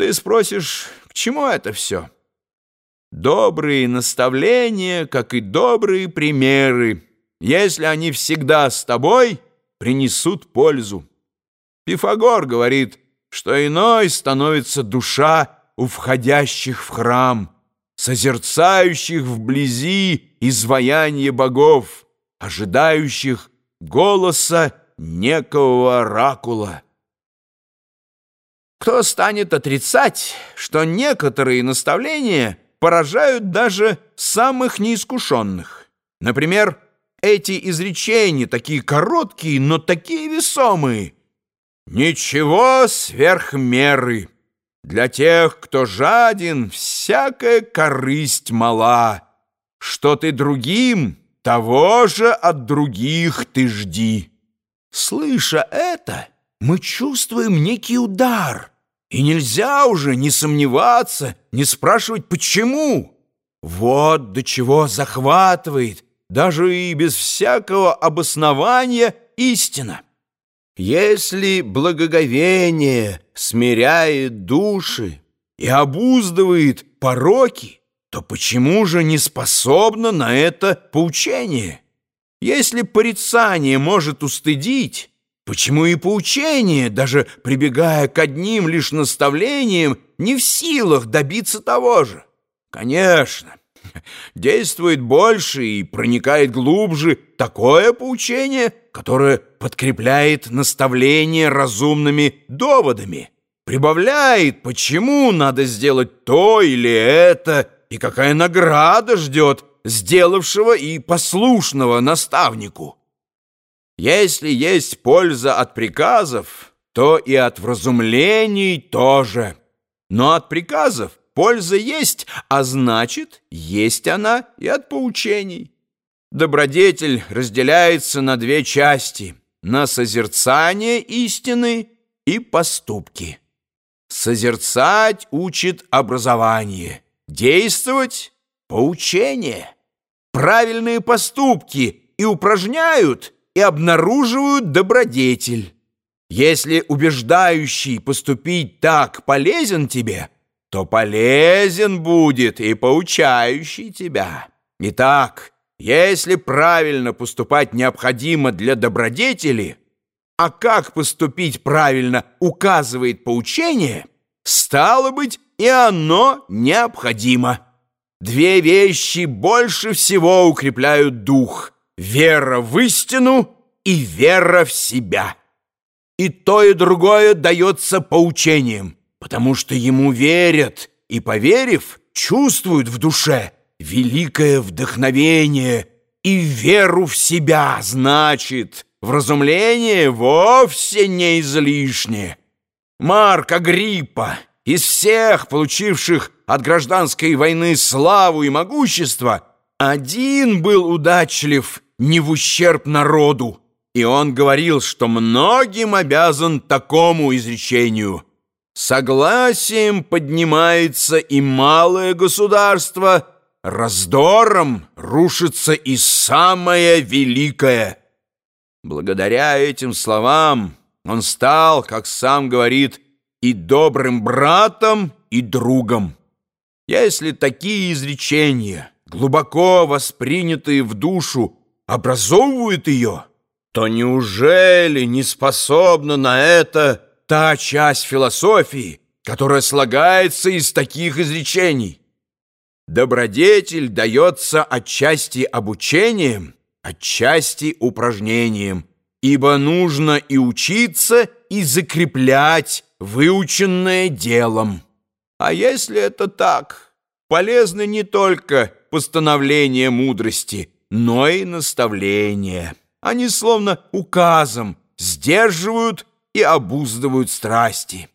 Ты спросишь, к чему это все? Добрые наставления, как и добрые примеры, если они всегда с тобой, принесут пользу. Пифагор говорит, что иной становится душа у входящих в храм, созерцающих вблизи изваяние богов, ожидающих голоса некого оракула. Кто станет отрицать, что некоторые наставления поражают даже самых неискушенных? Например, эти изречения, такие короткие, но такие весомые. «Ничего сверх меры. Для тех, кто жаден, всякая корысть мала. Что ты другим, того же от других ты жди». Слыша это, мы чувствуем некий удар, и нельзя уже не сомневаться, не спрашивать «почему?». Вот до чего захватывает, даже и без всякого обоснования, истина. Если благоговение смиряет души и обуздывает пороки, то почему же не способно на это поучение? Если порицание может устыдить, Почему и поучение, даже прибегая к одним лишь наставлениям, не в силах добиться того же? Конечно, действует больше и проникает глубже такое поучение, которое подкрепляет наставление разумными доводами, прибавляет, почему надо сделать то или это, и какая награда ждет сделавшего и послушного наставнику. Если есть польза от приказов, то и от вразумлений тоже. Но от приказов польза есть, а значит, есть она и от поучений. Добродетель разделяется на две части — на созерцание истины и поступки. Созерцать учит образование, действовать — поучение. Правильные поступки и упражняют — и обнаруживают добродетель. Если убеждающий поступить так полезен тебе, то полезен будет и поучающий тебя. Итак, если правильно поступать необходимо для добродетели, а как поступить правильно указывает поучение, стало быть, и оно необходимо. Две вещи больше всего укрепляют дух – вера в истину и вера в себя. И то, и другое дается поучением, потому что ему верят, и, поверив, чувствуют в душе великое вдохновение и веру в себя, значит, вразумление вовсе не излишне. Марк Агриппа, из всех получивших от гражданской войны славу и могущество, один был удачлив не в ущерб народу. И он говорил, что многим обязан такому изречению. Согласием поднимается и малое государство, раздором рушится и самое великое. Благодаря этим словам он стал, как сам говорит, и добрым братом, и другом. Если такие изречения, глубоко воспринятые в душу, образовывают ее, то неужели не способна на это та часть философии, которая слагается из таких изречений? Добродетель дается отчасти обучением, отчасти упражнением, ибо нужно и учиться, и закреплять выученное делом. А если это так, полезны не только постановления мудрости – но и наставления. Они словно указом сдерживают и обуздывают страсти.